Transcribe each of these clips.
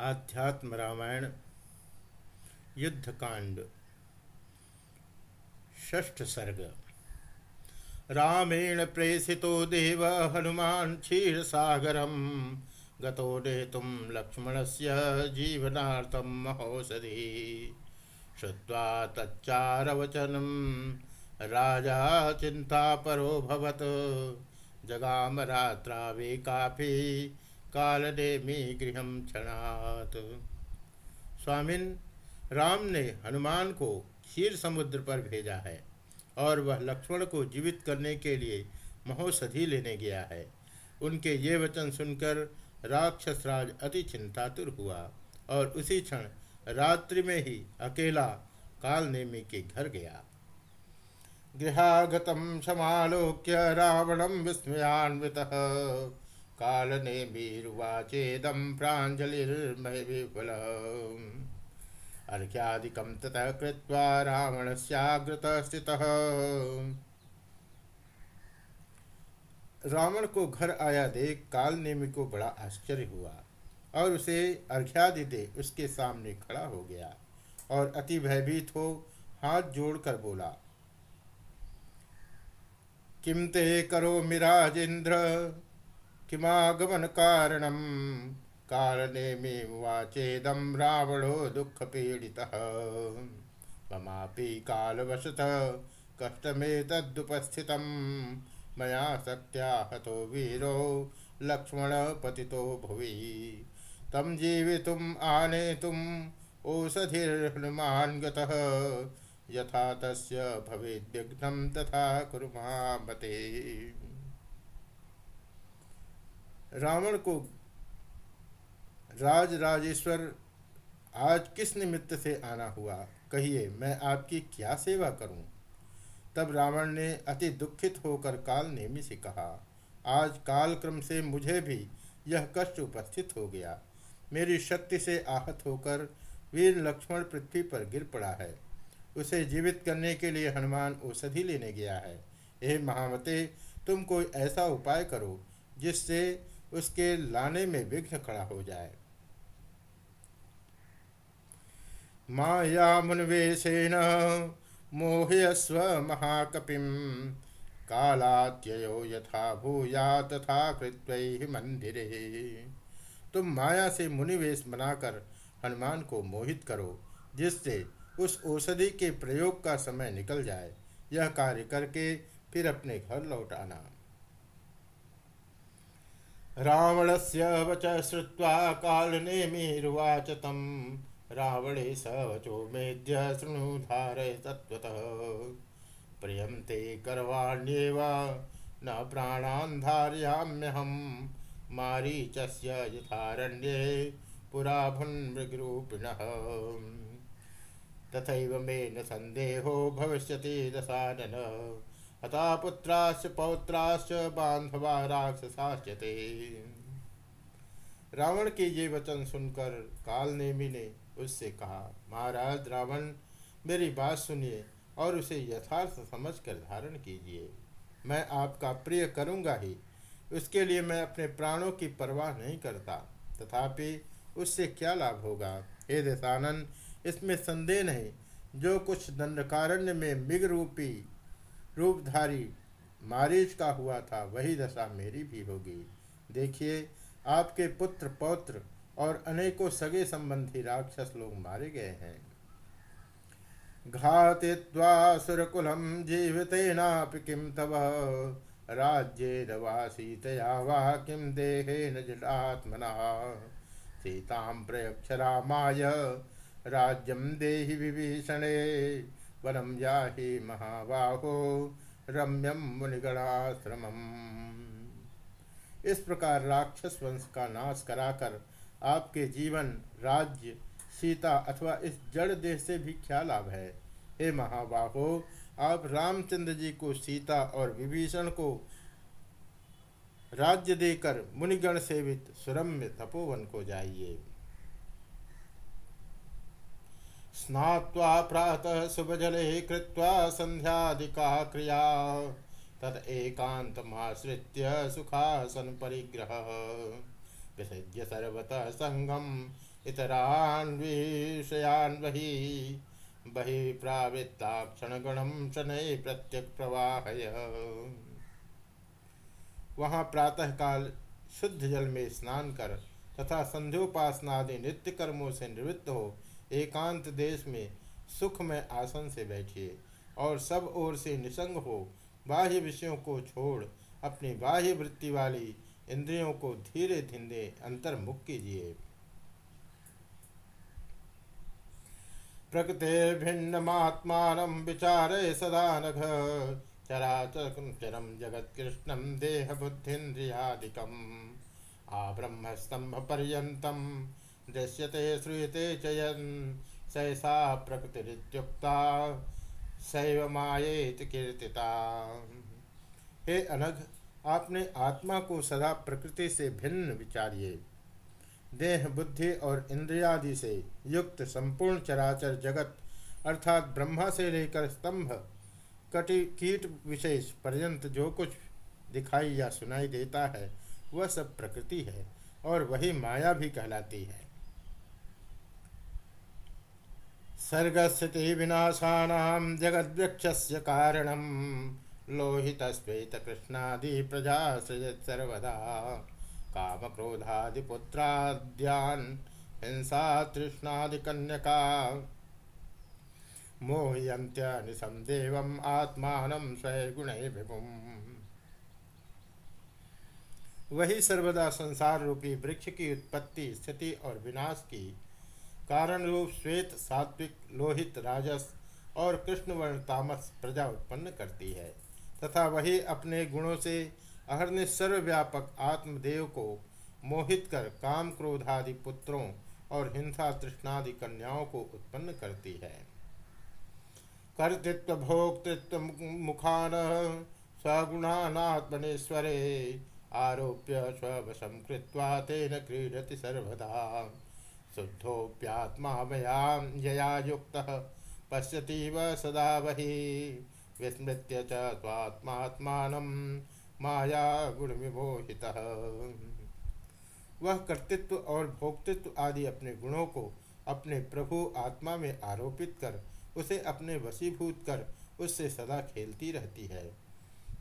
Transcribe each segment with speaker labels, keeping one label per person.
Speaker 1: आध्यात्म रामायण युद्धकांड षष्ठ सर्ग। रामेण प्रेषितो देव हनुमान क्षीर सागरम गतो नेतुम लक्ष्मणस्य जीवनार्थम महोषधि। श्रुत्वा तच्चारवचनं, राजा चिन्तापरो भवत्। जगाम रात्रावे काफ़ी कालनेमी गृह क्षणात स्वामिन, राम ने हनुमान को क्षीर समुद्र पर भेजा है और वह लक्ष्मण को जीवित करने के लिए महोषधि लेने गया है। उनके ये वचन सुनकर राक्षसराज अति चिंतातुर हुआ और उसी क्षण रात्रि में ही अकेला कालनेमी के घर गया। गृहागतम समालोक्य रावणम विस्मयान्वितः। कालनेमिर्वाचेदं प्राञ्जलिर्मविफलम् अर्घ्यादिकं ततः कृत्वा रावणस्याग्रतः स्थितः रावण को घर आया देख काल नेमी को बड़ा आश्चर्य हुआ और उसे अर्घ्यादि दे उसके सामने खड़ा हो गया और अति भयभीत हो हाथ जोड़कर बोला किम ते करो मिराजेन्द्र किमागमनकारणं कारणेमेवाचेदं रावणो दुःखपीडितः। ममापि कालवशतः कष्टमेतदुपस्थितं। मया शक्त्या हतो वीरो लक्ष्मणपतितो भुवि। तं जीवितुम् आनेतुम् ओषधिर्हनुमान् गतः। यथा तस्य भवेद्विघ्नं तथा कुर्मामते रावण को राज राजेश्वर, आज किस निमित्त से आना हुआ? कहिए, मैं आपकी क्या सेवा करूँ? तब रावण ने अति दुखित होकर काल नेमी से कहा, आज काल क्रम से मुझे भी यह कष्ट उपस्थित हो गया। मेरी शक्ति से आहत होकर वीर लक्ष्मण पृथ्वी पर गिर पड़ा है। उसे जीवित करने के लिए हनुमान औषधि लेने गया है। हे महावते तुम कोई ऐसा उपाय करो जिससे उसके लाने में विघ्न खड़ा हो जाए। माया मुनवेशेन मोहयस्व महाकपिम कालात्ययो यथा भूया तथा कृत्व मंदिर तुम माया से मुनिवेश बनाकर हनुमान को मोहित करो, जिससे उस औषधि के प्रयोग का समय निकल जाए। यह कार्य करके फिर अपने घर लौट आना। रावणस्य वच श्रुत्वा कालनेमिर्वाच तं रावणे स वचो मेद्य शृणु धारय तत्त्वतः। प्रियं ते करवाण्येव न प्राणान् धारयाम्यहं मारीचस्य यथारण्ये पुरा भुन्मृगरूपिणः तथैव मे न सन्देहो भविष्यति दशानन। हता पुत्राश्च पौत्राश्च बांधवा राक्षसाश्चते। रावण के ये वचन सुनकर काल नेमी ने उससे कहा, महाराज रावण, मेरी बात सुनिए और उसे यथार्थ समझकर धारण कीजिए। मैं आपका प्रिय करूँगा ही, उसके लिए मैं अपने प्राणों की परवाह नहीं करता। तथापि उससे क्या लाभ होगा? हे दशानंद, इसमें संदेह नहीं, जो कुछ दंडकारण्य में मिग रूपी रूपधारी मारीच का हुआ था, वही दशा मेरी भी होगी। देखिए, आपके पुत्र, पौत्र और अनेकों सगे संबंधी राक्षस लोग मारे गए हैं। घातित्वा सुरकुलम जीवितेनापि किम तव। राज्ये दवा सीतया वा किम देहे नजलात्मना सीतां प्रयक्ष रामाय राज्यम देहि विभीषणे। वनम जाहि महाबाहो रम्यम मुनिगणाश्रम इस प्रकार राक्षस वंश का नाश कराकर आपके जीवन, राज्य, सीता अथवा इस जड़ देह से भी क्या लाभ है? हे महाबाहो, आप रामचंद्र जी को सीता और विभीषण को राज्य देकर मुनिगण सेवित सुरम्य तपोवन को जाइए। स्नात्वा प्रातः शुभजले कृत्वा सन्ध्यादिका क्रिया। तत् एकान्तमाश्रित्य सुखासन परिग्रह विसृज्य सर्वतः सङ्गं इतरान् विषयान् वही बहि प्रावृत्ता क्षणगणं शनै प्रत्यक प्रवाहय वहाँ प्रातःकाल शुद्ध जल में स्नान कर तथा संध्योपासनादि नित्य कर्मों से निवृत्त हो एकांत देश में सुख में आसन से बैठिए और सब ओर से निसंग हो। बाह्य विषयों को छोड़, अपनी बाह्य वृत्ति वाली इंद्रियों को धीरे धीरे अंतर्मुख कीजिए। प्रकृतिर्भिन्नमात्मान विचारे सदा नघ चराचरम जगत कृष्णम देह बुद्धिन्द्रियादिकम आ ब्रह्मस्तंभ पर्यतम दृश्यते श्रूयते चयन सैसा प्रकृतिरुक्ता शैव मायेत कीर्तिता। हे अनघ, आपने आत्मा को सदा प्रकृति से भिन्न विचारिए। देह, बुद्धि और इंद्रियादि से युक्त संपूर्ण चराचर जगत, अर्थात ब्रह्मा से लेकर स्तंभ, कटि कीट विशेष पर्यंत जो कुछ दिखाई या सुनाई देता है, वह सब प्रकृति है और वही माया भी कहलाती है। सर्गस्थिति विनाशानाम जगद वृक्ष कारणम लोहित श्वेत कृष्णादि प्रजा सृजत सर्वदा काम क्रोधादिपुत्राद्यान हिंसा तृष्णादि कन्यका मोहयंत्यनिशम देवम आत्मान स्वगुण विभुम वही सर्वदा संसार रूपी वृक्ष की उत्पत्ति, स्थिति और विनाश की कारण रूप श्वेत, सात्विक, लोहित, राजस और कृष्णवर्ण तामस प्रजा उत्पन्न करती है। तथा वही अपने गुणों से अहरने सर्वव्यापक आत्मदेव को मोहित कर काम क्रोधादि पुत्रों और हिंसा तृष्णादि कन्याओं को उत्पन्न करती है। कर्तृत्व भोक्तृत्व मुखान स्वगुणात्मनेश्वरे आरोप्य स्वशम कृत्वा तेन क्रीडति सर्वदा। शुद्धोप्यात्मा मयां यया युक्तः पश्यतीव सदा वही विस्मृत्य च माया गुण विमोहित वह कर्तृत्व और भोक्तृत्व आदि अपने गुणों को अपने प्रभु आत्मा में आरोपित कर, उसे अपने वशीभूत कर, उससे सदा खेलती रहती है।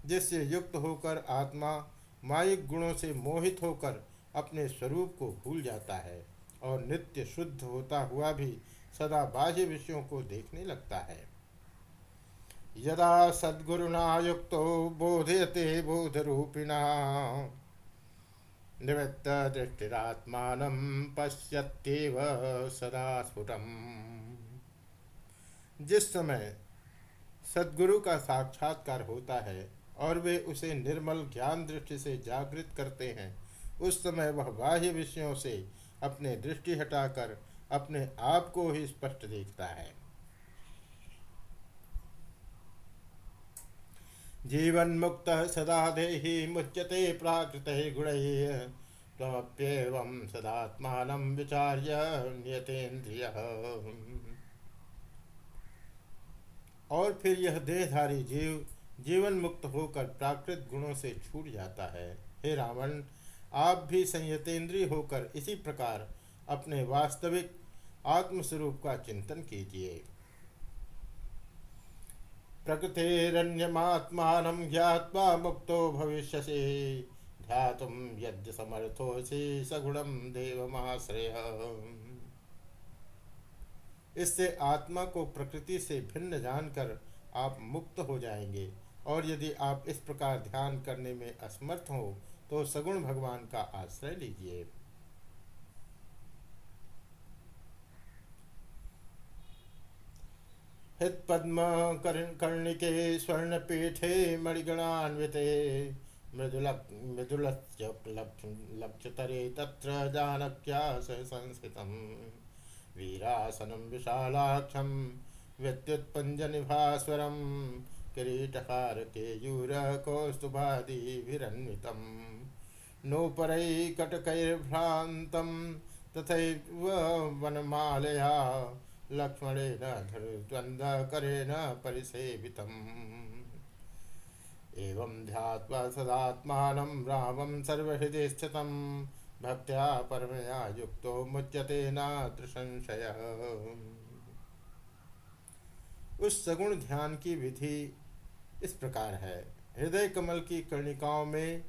Speaker 1: जिससे युक्त होकर आत्मा मायिक गुणों से मोहित होकर अपने स्वरूप को भूल जाता है। और नित्य शुद्ध होता हुआ भी सदा बाह्य विषयों को देखने लगता है। यदा सद्गुरुना युक्त बोधयते बोधरूपिणा, निवृत्त दृष्टिरात्मान पश्यत्येव सदा स्फुटम जिस समय सदगुरु का साक्षात्कार होता है और वे उसे निर्मल ज्ञान दृष्टि से जागृत करते हैं, उस समय वह बाह्य विषयों से अपने दृष्टि हटाकर अपने आप को ही स्पष्ट देखता है। जीवन मुक्त सदा देहि मुच्यते प्राकृत गुण तमप्येवं सदात्मान विचार्य नियतेन्द्रिय। और फिर यह देहधारी जीव जीवन मुक्त होकर प्राकृत गुणों से छूट जाता है। हे रावण आप भी संयतेंद्रीय होकर इसी प्रकार अपने वास्तविक आत्मस्वरूप का चिंतन कीजिए। प्रकृतिरन्यमात्मानं ज्ञात्वा मुक्तो भविष्यसि, ध्यातुं यद्य समर्थोऽसि सगुणं देवमाश्रय। इससे आत्मा को प्रकृति से भिन्न जानकर आप मुक्त हो जाएँगे, और यदि आप इस प्रकार ध्यान करने में असमर्थ हो तो सगुण भगवान का आश्रय लीजिए। हृत्पद्म कर्णिके स्वर्णपीठे मणिगणान्विते मृदुलक्षतरे तत्र जानक्या संस्थितं वीरासनं विशालाक्षं विद्युत्पञ्जनिभास्वरं किरीटहारकेयूरकौस्तुभादिभिरन्वितं नूपरैकटकैर्भ्रान्तं तथैव वनमालया लक्ष्मणेन धनुर्द्वन्द्वकरेण परिसेवितम्। एवं ध्यात्वा सदात्मानं रामं सर्वहृदय स्थितं भक्त्या परमया युक्तो मुच्यते नात्र संशय उस सगुण ध्यान की विधि इस प्रकार है। हृदय कमल की कर्णिकाओं में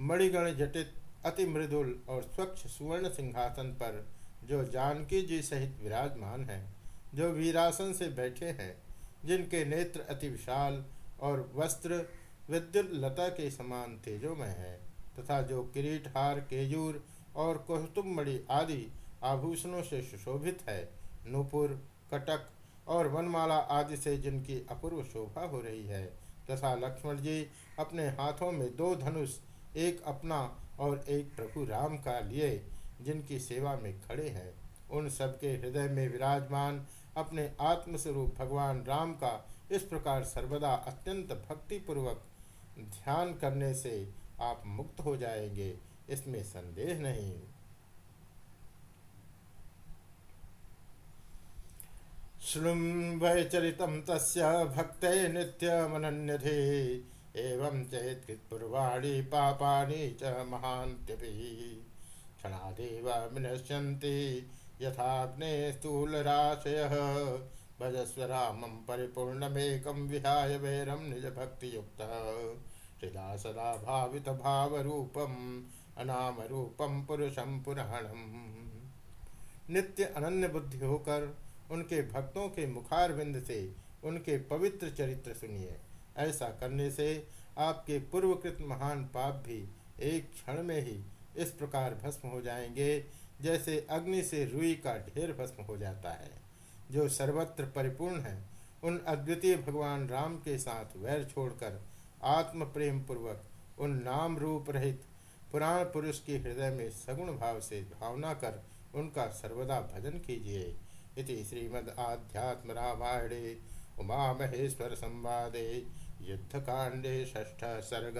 Speaker 1: मणिगण जटित अति मृदुल और स्वच्छ सुवर्ण सिंहासन पर जो जानकी जी सहित विराजमान है, जो वीरासन से बैठे हैं, जिनके नेत्र अति विशाल और वस्त्र विद्युत लता के समान तेजोमय है, तथा जो किरीट हार केजूर और मणि आदि आभूषणों से सुशोभित है, नूपुर, कटक और वनमाला आदि से जिनकी अपूर्व शोभा हो रही है तथा लक्ष्मण जी अपने हाथों में दो धनुष, एक अपना और एक प्रभु राम का लिए, जिनकी सेवा में खड़े हैं। उन सबके हृदय में विराजमान, अपने आत्मस्वरूप भगवान राम का इस प्रकार सर्वदा अत्यंत भक्तिपूर्वक ध्यान करने से आप मुक्त हो जाएँगे, इसमें संदेह नहीं। शृणुम वैचरित तस्य भक्त नित्यमनन्यधे। एवं चेत्कृत्पूर्वाणी पापानि च महान्त्यपि। क्षणादेव विनश्यन्ति यथाग्ने स्थूलराशयः। भजस्व रामं परिपूर्णमेकं विहाय वैरं निजभक्तियुक्तः। हृदा सदा भावितभावरूपम् अनामरूपं पुरुषं पुराणम्। नित्य अनन्य बुद्धि होकर उनके भक्तों के मुखारविंद से उनके पवित्र चरित्र सुनिए। ऐसा करने से आपके पूर्वकृत महान पाप भी एक क्षण में ही इस प्रकार भस्म हो जाएँगे, जैसे अग्नि से रुई का ढेर भस्म हो जाता है। जो सर्वत्र परिपूर्ण है, उन अद्वितीय भगवान राम के साथ वैर छोड़कर आत्म प्रेम पूर्वक उन नाम रूप रहित पुराण पुरुष के हृदय में सगुण भाव से भावना कर उनका सर्वदा भजन कीजिए। इति श्रीमद् आध्यात्म रामायणे उमा महेश्वर संवादे युद्धकांडे षष्ठ सर्ग